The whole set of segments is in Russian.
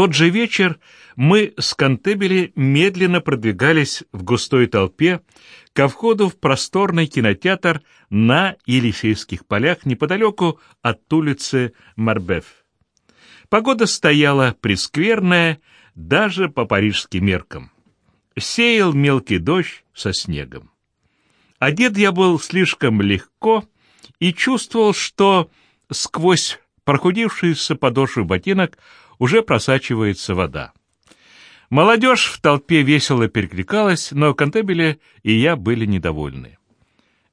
тот же вечер мы с Кантебели медленно продвигались в густой толпе ко входу в просторный кинотеатр на Елисейских полях неподалеку от улицы Марбеф. Погода стояла прескверная даже по парижским меркам. Сеял мелкий дождь со снегом. Одет я был слишком легко и чувствовал, что сквозь прохудившиеся подошвы ботинок уже просачивается вода. Молодежь в толпе весело перекликалась, но Кантебеле и я были недовольны.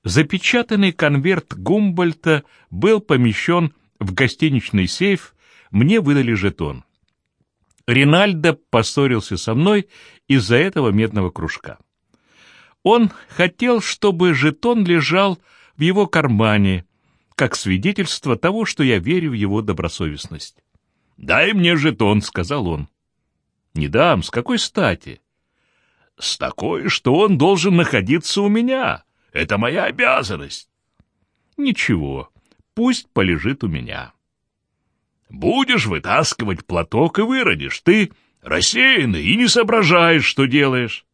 Запечатанный конверт Гумбольта был помещен в гостиничный сейф, мне выдали жетон. Ринальдо поссорился со мной из-за этого медного кружка. Он хотел, чтобы жетон лежал в его кармане, как свидетельство того, что я верю в его добросовестность. «Дай мне жетон», — сказал он. «Не дам, с какой стати?» «С такой, что он должен находиться у меня. Это моя обязанность». «Ничего, пусть полежит у меня». «Будешь вытаскивать платок и выродишь. Ты рассеянный и не соображаешь, что делаешь».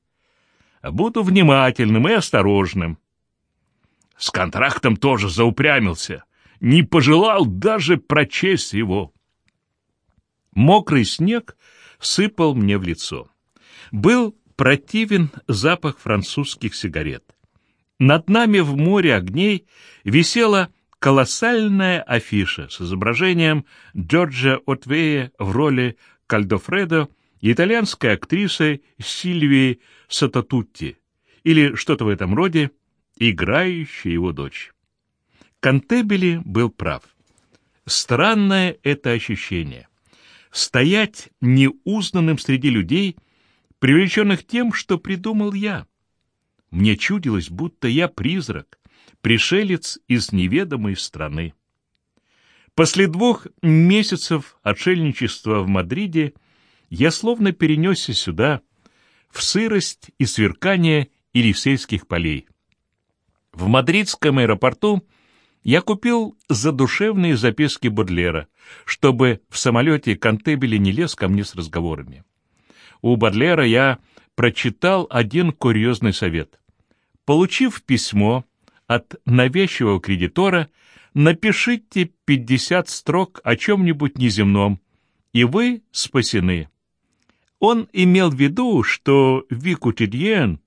«Буду внимательным и осторожным». С контрактом тоже заупрямился. Не пожелал даже прочесть его. Мокрый снег сыпал мне в лицо. Был противен запах французских сигарет. Над нами в море огней висела колоссальная афиша с изображением Джорджа Отвея в роли Кальдофредо и итальянской актрисой Сильвии Сататутти или что-то в этом роде, играющей его дочь. Кантебели был прав. Странное это ощущение стоять неузнанным среди людей, привлеченных тем, что придумал я. Мне чудилось, будто я призрак, пришелец из неведомой страны. После двух месяцев отшельничества в Мадриде я словно перенесся сюда, в сырость и сверкание Елисейских полей. В мадридском аэропорту я купил задушевные записки Бодлера, чтобы в самолете Кантебели не лез ко мне с разговорами. У Бодлера я прочитал один курьезный совет. Получив письмо от навязчивого кредитора, напишите 50 строк о чем-нибудь неземном, и вы спасены. Он имел в виду, что викутидьен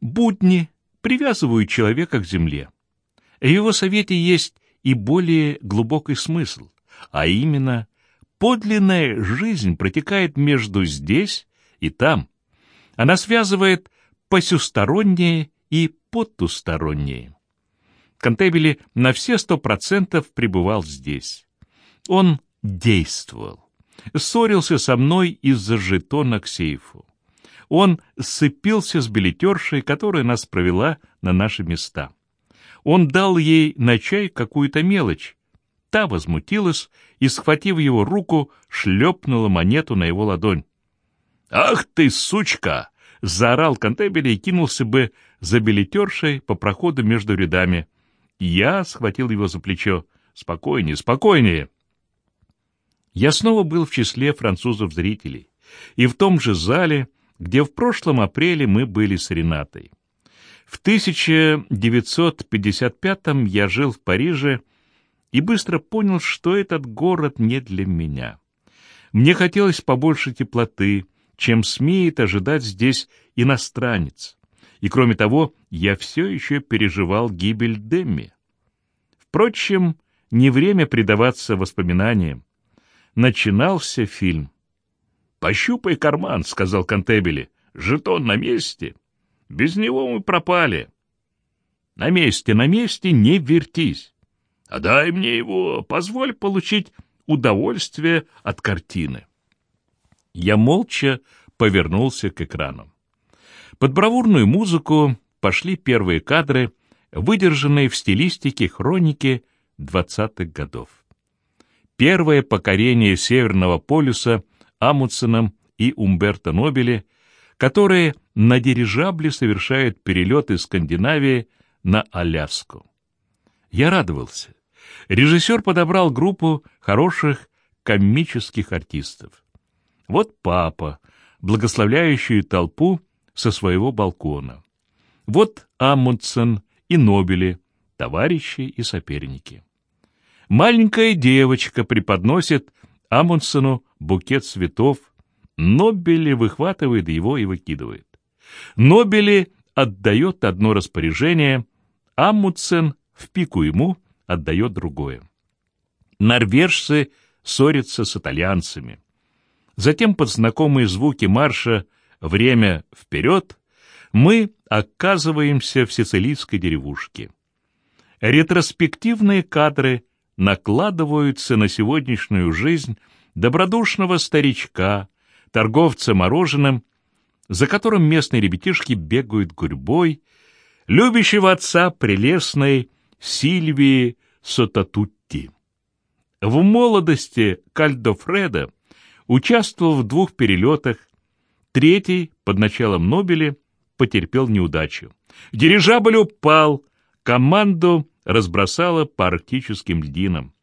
будни привязывают человека к земле. В его совете есть и более глубокий смысл, а именно подлинная жизнь протекает между здесь и там. Она связывает посюстороннее и потустороннее. Кантебели на все сто процентов пребывал здесь. Он действовал. Ссорился со мной из-за жетона к сейфу. Он сцепился с билетершей, которая нас провела на наши места. Он дал ей на чай какую-то мелочь. Та возмутилась и, схватив его руку, шлепнула монету на его ладонь. «Ах ты, сучка!» — заорал Кантебели и кинулся бы за билетершей по проходу между рядами. Я схватил его за плечо. «Спокойнее, спокойнее!» Я снова был в числе французов-зрителей. И в том же зале, где в прошлом апреле мы были с Ренатой. В 1955-м я жил в Париже и быстро понял, что этот город не для меня. Мне хотелось побольше теплоты, чем смеет ожидать здесь иностранец. И кроме того, я все еще переживал гибель Демми. Впрочем, не время предаваться воспоминаниям. Начинался фильм. «Пощупай карман», — сказал Кантебели. «Жетон на месте». Без него мы пропали. На месте, на месте не вертись. А дай мне его, позволь получить удовольствие от картины. Я молча повернулся к экрану. Под бравурную музыку пошли первые кадры, выдержанные в стилистике хроники двадцатых годов. Первое покорение Северного полюса Амундсеном и Умберто Нобеле — которые на дирижабле совершают перелет из Скандинавии на Аляску. Я радовался. Режиссер подобрал группу хороших комических артистов. Вот папа, благословляющий толпу со своего балкона. Вот Амундсен и Нобели, товарищи и соперники. Маленькая девочка преподносит Амундсену букет цветов, Нобели выхватывает его и выкидывает. Нобели отдает одно распоряжение, Амундсен в пику ему отдает другое. Норвежцы ссорятся с итальянцами. Затем под знакомые звуки марша «Время вперед» мы оказываемся в сицилийской деревушке. Ретроспективные кадры накладываются на сегодняшнюю жизнь добродушного старичка, торговца мороженым, за которым местные ребятишки бегают гурьбой, любящего отца прелестной Сильвии Сотатутти. В молодости Кальдофреда участвовал в двух перелетах, третий, под началом Нобеля, потерпел неудачу. Дирижабль упал, команду разбросало по арктическим льдинам.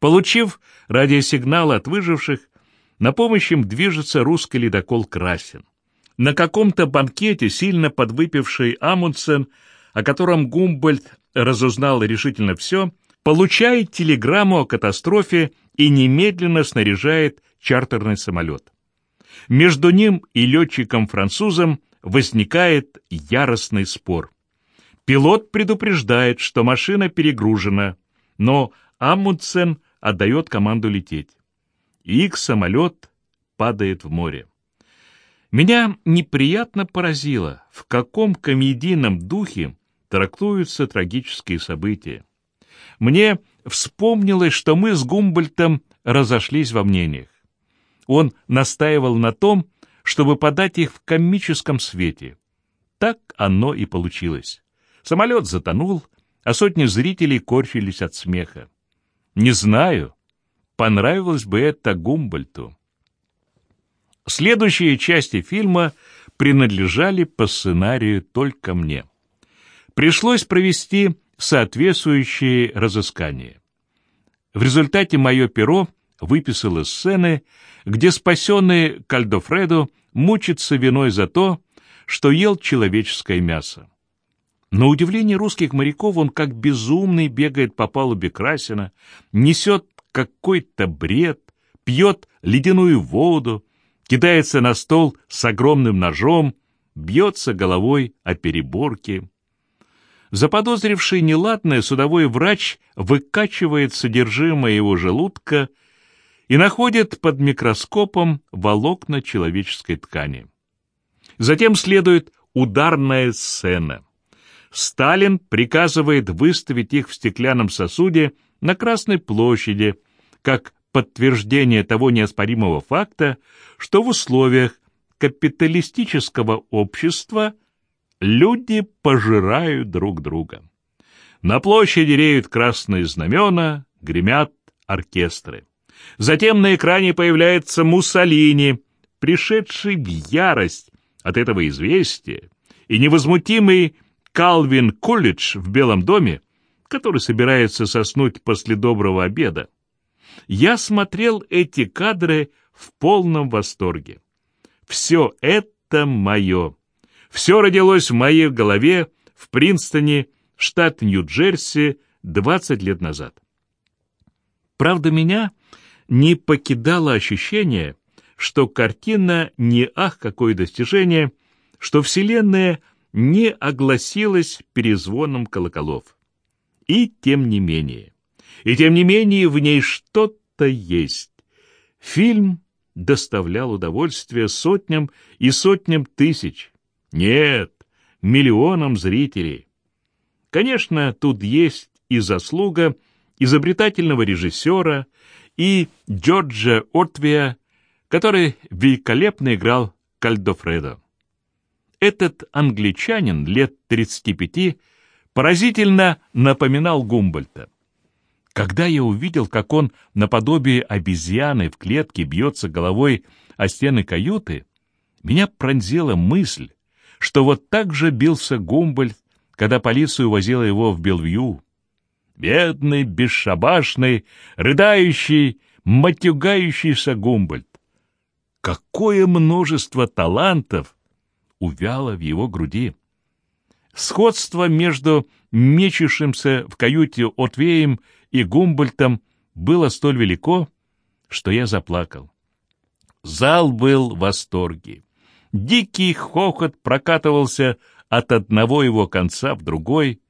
Получив радиосигнал от выживших, на помощь им движется русский ледокол «Красин». На каком-то банкете сильно подвыпивший Амундсен, о котором Гумбольд разузнал решительно все, получает телеграмму о катастрофе и немедленно снаряжает чартерный самолет. Между ним и летчиком-французом возникает яростный спор. Пилот предупреждает, что машина перегружена, но Амундсен отдает команду лететь. Их самолет падает в море. Меня неприятно поразило, в каком комедийном духе трактуются трагические события. Мне вспомнилось, что мы с Гумбольтом разошлись во мнениях. Он настаивал на том, чтобы подать их в комическом свете. Так оно и получилось. Самолет затонул, а сотни зрителей корчились от смеха. Не знаю, понравилось бы это Гумбольту. Следующие части фильма принадлежали по сценарию только мне. Пришлось провести соответствующие разыскания. В результате мое перо выписало сцены, где спасенный Кальдофредо мучится виной за то, что ел человеческое мясо. На удивление русских моряков он как безумный бегает по палубе Красина, несет какой-то бред, пьет ледяную воду, кидается на стол с огромным ножом, бьется головой о переборки. Заподозривший неладное, судовой врач выкачивает содержимое его желудка и находит под микроскопом волокна человеческой ткани. Затем следует ударная сцена. Сталин приказывает выставить их в стеклянном сосуде на Красной площади, как подтверждение того неоспоримого факта, что в условиях капиталистического общества – люди пожирают друг друга. На площади реют красные знамена, гремят оркестры. Затем на экране появляется Муссолини, пришедший в ярость от этого известия, и невозмутимый Калвин Колледж в Белом доме, который собирается соснуть после доброго обеда. Я смотрел эти кадры в полном восторге. Все это мое. Все родилось в моей голове в Принстоне, штат Нью-Джерси, 20 лет назад. Правда, меня не покидало ощущение, что картина не ах какое достижение, что Вселенная не огласилась перезвоном колоколов. И тем не менее. И тем не менее в ней что-то есть. Фильм доставлял удовольствие сотням и сотням тысяч, нет, миллионам зрителей. Конечно, тут есть и заслуга изобретательного режиссера, и Джорджа Ортвия, который великолепно играл Кальдофредо. Этот англичанин лет 35 поразительно напоминал Гумбольта. Когда я увидел, как он наподобие обезьяны в клетке бьется головой о стены каюты, меня пронзила мысль, что вот так же бился Гумбольд, когда полиция увозила его в Белвью. Бедный, бесшабашный, рыдающий, матюгающийся Гумбольд. какое множество талантов увяло в его груди. Сходство между мечущимся в каюте Отвеем и Гумбольтом было столь велико, что я заплакал. Зал был в восторге. Дикий хохот прокатывался от одного его конца в другой,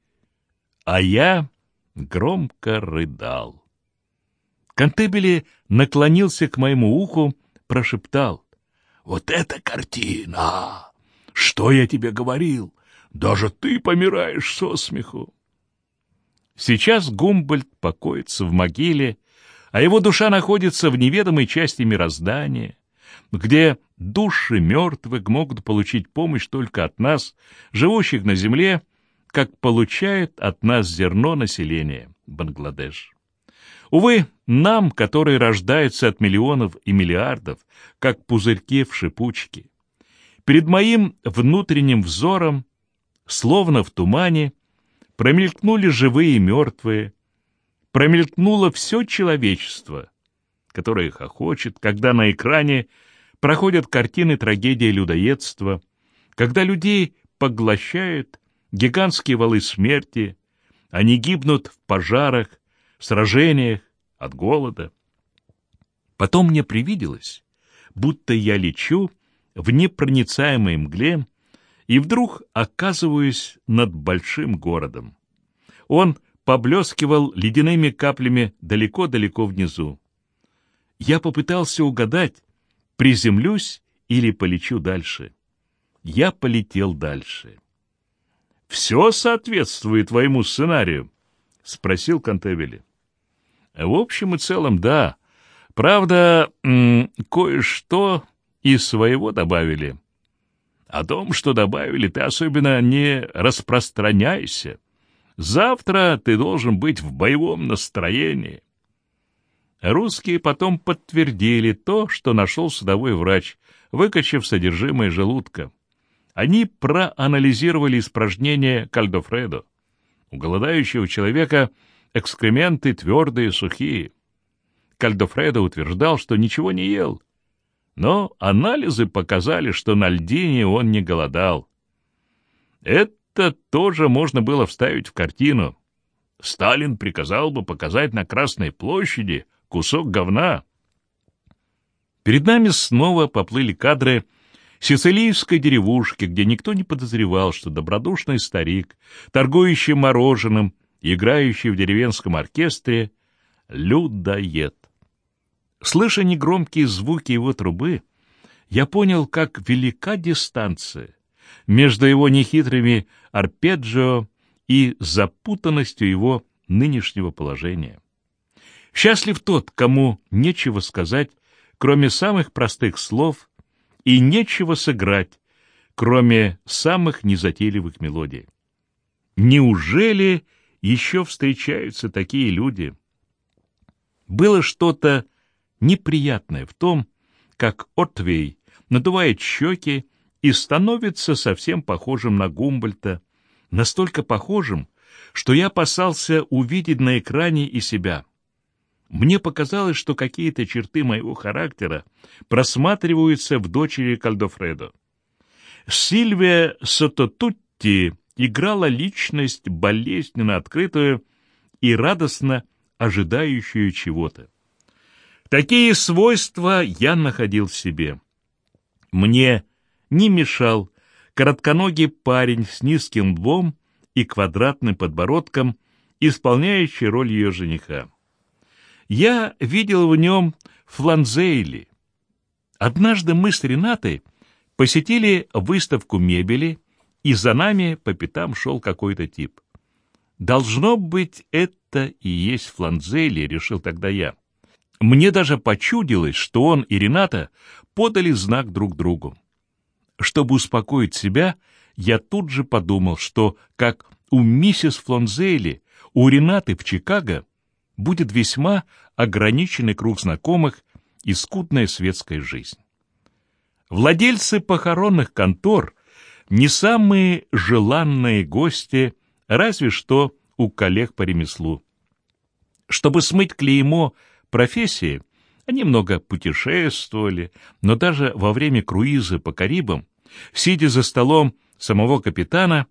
а я громко рыдал. Кантебели наклонился к моему уху, прошептал. «Вот это картина! Что я тебе говорил? Даже ты помираешь со смеху!» Сейчас Гумбольд покоится в могиле, а его душа находится в неведомой части мироздания, где души мертвых могут получить помощь только от нас, живущих на земле, как получает от нас зерно населения Бангладеш. Увы, нам, которые рождаются от миллионов и миллиардов, как пузырьки в шипучке, перед моим внутренним взором, словно в тумане, промелькнули живые и мертвые, промелькнуло все человечество, которое хохочет, когда на экране проходят картины трагедии людоедства, когда людей поглощают гигантские валы смерти, они гибнут в пожарах, сражениях, от голода. Потом мне привиделось, будто я лечу в непроницаемой мгле и вдруг оказываюсь над большим городом. Он поблескивал ледяными каплями далеко-далеко внизу. Я попытался угадать, приземлюсь или полечу дальше. Я полетел дальше. «Все соответствует твоему сценарию?» — спросил Кантевели. «В общем и целом, да. Правда, кое-что из своего добавили. О том, что добавили, ты особенно не распространяйся. Завтра ты должен быть в боевом настроении. Русские потом подтвердили то, что нашел судовой врач, выкачав содержимое желудка. Они проанализировали испражнения Кальдофредо. У голодающего человека экскременты твердые, сухие. Кальдофредо утверждал, что ничего не ел. Но анализы показали, что на льдине он не голодал. Это тоже можно было вставить в картину. Сталин приказал бы показать на Красной площади — кусок говна. Перед нами снова поплыли кадры сицилийской деревушки, где никто не подозревал, что добродушный старик, торгующий мороженым, играющий в деревенском оркестре, людоед. Слыша негромкие звуки его трубы, я понял, как велика дистанция между его нехитрыми арпеджио и запутанностью его нынешнего положения. Счастлив тот, кому нечего сказать, кроме самых простых слов, и нечего сыграть, кроме самых незатейливых мелодий. Неужели еще встречаются такие люди? Было что-то неприятное в том, как Отвей надувает щеки и становится совсем похожим на Гумбольта, настолько похожим, что я опасался увидеть на экране и себя. Мне показалось, что какие-то черты моего характера просматриваются в дочери Кальдофредо. Сильвия Сототутти играла личность болезненно открытую и радостно ожидающую чего-то. Такие свойства я находил в себе. Мне не мешал коротконогий парень с низким лбом и квадратным подбородком, исполняющий роль ее жениха. Я видел в нем фланзейли. Однажды мы с Ренатой посетили выставку мебели, и за нами по пятам шел какой-то тип. Должно быть, это и есть фланзейли, решил тогда я. Мне даже почудилось, что он и Рената подали знак друг другу. Чтобы успокоить себя, я тут же подумал, что, как у миссис Флонзейли, у Ренаты в Чикаго будет весьма ограниченный круг знакомых и скудная светская жизнь. Владельцы похоронных контор не самые желанные гости, разве что у коллег по ремеслу. Чтобы смыть клеймо профессии, Они много путешествовали, но даже во время круиза по Карибам, сидя за столом самого капитана,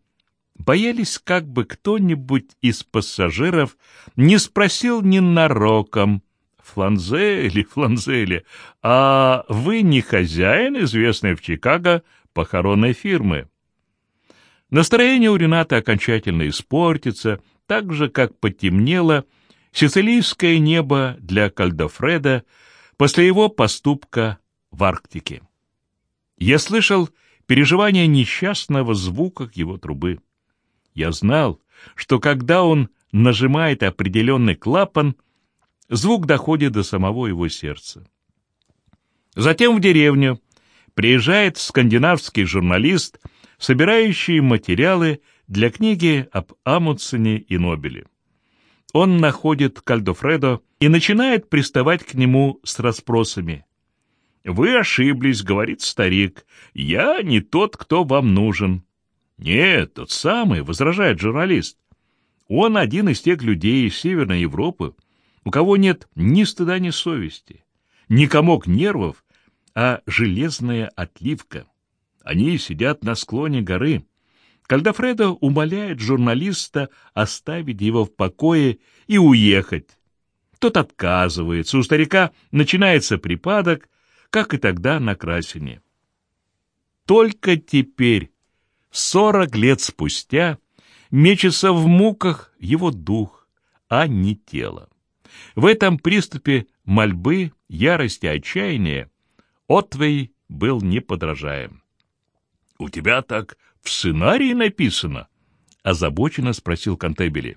боялись, как бы кто-нибудь из пассажиров не спросил ненароком, «Фланзели, Фланзели, а вы не хозяин, известной в Чикаго, похоронной фирмы?» Настроение у Рената окончательно испортится, так же, как потемнело сицилийское небо для Кальдофреда после его поступка в Арктике. Я слышал переживания несчастного звука его трубы. Я знал, что когда он нажимает определенный клапан, звук доходит до самого его сердца. Затем в деревню приезжает скандинавский журналист, собирающий материалы для книги об Амундсене и Нобеле. Он находит Кальдофредо и начинает приставать к нему с расспросами. «Вы ошиблись», — говорит старик, — «я не тот, кто вам нужен». «Нет, тот самый», — возражает журналист. «Он один из тех людей из Северной Европы, у кого нет ни стыда, ни совести, ни комок нервов, а железная отливка. Они сидят на склоне горы. Кальдафредо умоляет журналиста оставить его в покое и уехать. Тот отказывается, у старика начинается припадок, как и тогда на Красине. Только теперь, сорок лет спустя, мечется в муках его дух, а не тело. В этом приступе мольбы, ярости, отчаяния Отвей был неподражаем. — У тебя так в сценарии написано? — озабоченно спросил Кантебели.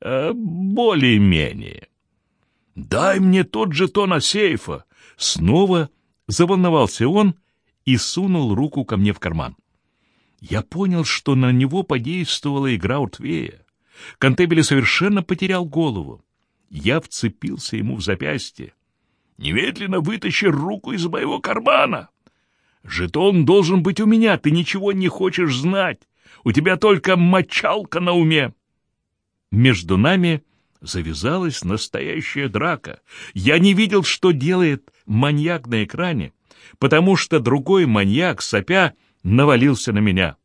«Э, — Более-менее. — Дай мне тот жетон от сейфа. Снова заволновался он и сунул руку ко мне в карман. Я понял, что на него подействовала игра Утвея. Кантебели совершенно потерял голову. Я вцепился ему в запястье. «Немедленно вытащи руку из моего кармана!» «Жетон должен быть у меня, ты ничего не хочешь знать. У тебя только мочалка на уме!» Между нами завязалась настоящая драка. Я не видел, что делает маньяк на экране, потому что другой маньяк, сопя, навалился на меня.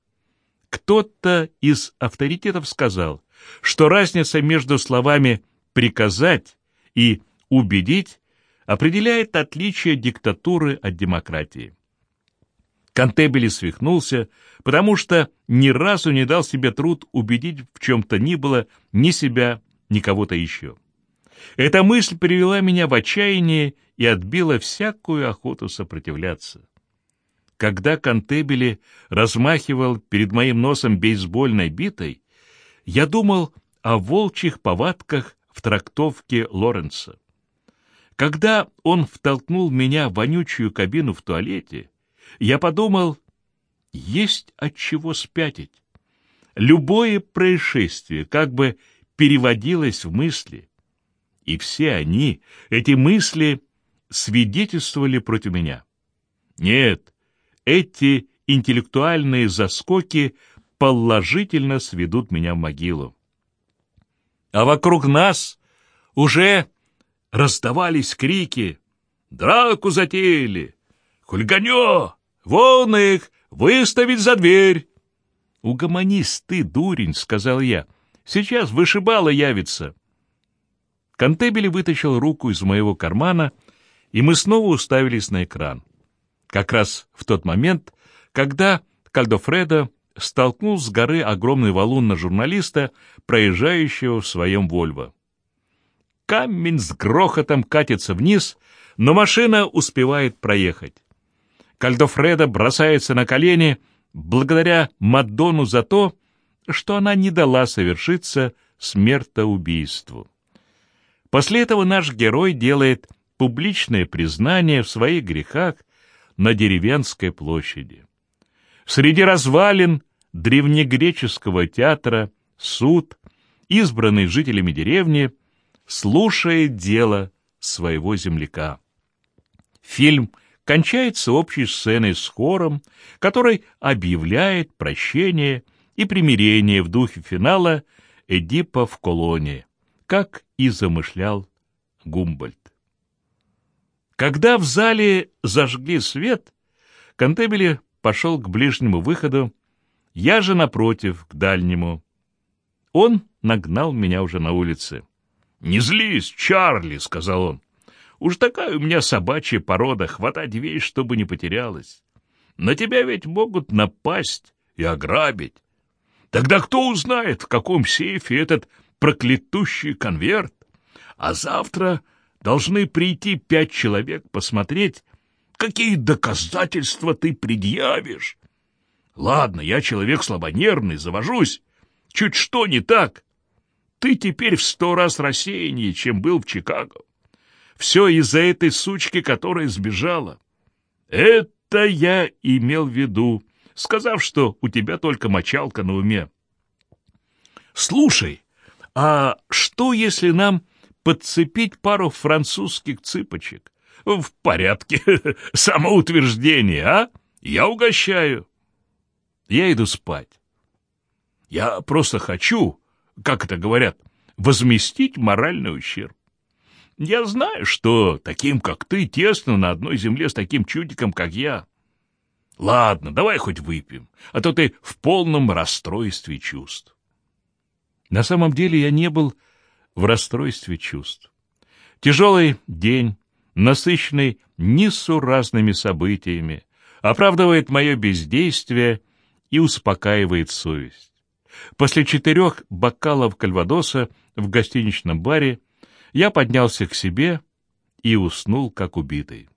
Кто-то из авторитетов сказал, что разница между словами «приказать» и «убедить» определяет отличие диктатуры от демократии. Кантебели свихнулся, потому что ни разу не дал себе труд убедить в чем-то ни было ни себя, ни кого-то еще. Эта мысль привела меня в отчаяние и отбила всякую охоту сопротивляться. Когда Кантебели размахивал перед моим носом бейсбольной битой, я думал о волчьих повадках в трактовке Лоренца. Когда он втолкнул меня в вонючую кабину в туалете, я подумал, есть от чего спятить. Любое происшествие как бы переводилось в мысли, и все они, эти мысли, свидетельствовали против меня. Нет, эти интеллектуальные заскоки положительно сведут меня в могилу. А вокруг нас уже раздавались крики. «Драку затеяли! Хульганё! Вон их! Выставить за дверь!» «Угомонись ты, дурень!» — сказал я. «Сейчас вышибало явится!» Кантебели вытащил руку из моего кармана, и мы снова уставились на экран. Как раз в тот момент, когда Кальдофредо столкнул с горы огромный валун на журналиста, проезжающего в своем «Вольво». Камень с грохотом катится вниз, но машина успевает проехать. Кальдофредо бросается на колени, благодаря Мадонну за то, что она не дала совершиться смертоубийству. После этого наш герой делает публичное признание в своих грехах на деревенской площади. Среди развалин древнегреческого театра суд, избранный жителями деревни, слушает дело своего земляка. Фильм кончается общей сценой с хором, который объявляет прощение и примирение в духе финала «Эдипа в колонии» как и замышлял Гумбольд. Когда в зале зажгли свет, Кантебели пошел к ближнему выходу, я же, напротив, к дальнему. Он нагнал меня уже на улице. «Не злись, Чарли!» — сказал он. «Уж такая у меня собачья порода, хватать вещь, чтобы не потерялась. На тебя ведь могут напасть и ограбить. Тогда кто узнает, в каком сейфе этот проклятущий конверт? А завтра должны прийти пять человек посмотреть, какие доказательства ты предъявишь. Ладно, я человек слабонервный, завожусь. Чуть что не так. Ты теперь в сто раз рассеяннее, чем был в Чикаго. Все из-за этой сучки, которая сбежала. Это я имел в виду, сказав, что у тебя только мочалка на уме. Слушай, а что, если нам подцепить пару французских цыпочек? В порядке. Самоутверждение, а? Я угощаю. Я иду спать. Я просто хочу, как это говорят, возместить моральный ущерб. Я знаю, что таким, как ты, тесно на одной земле с таким чудиком, как я. Ладно, давай хоть выпьем, а то ты в полном расстройстве чувств. На самом деле я не был в расстройстве чувств. Тяжелый день, насыщенный несуразными событиями, оправдывает мое бездействие и успокаивает совесть. После четырех бокалов кальвадоса в гостиничном баре я поднялся к себе и уснул, как убитый.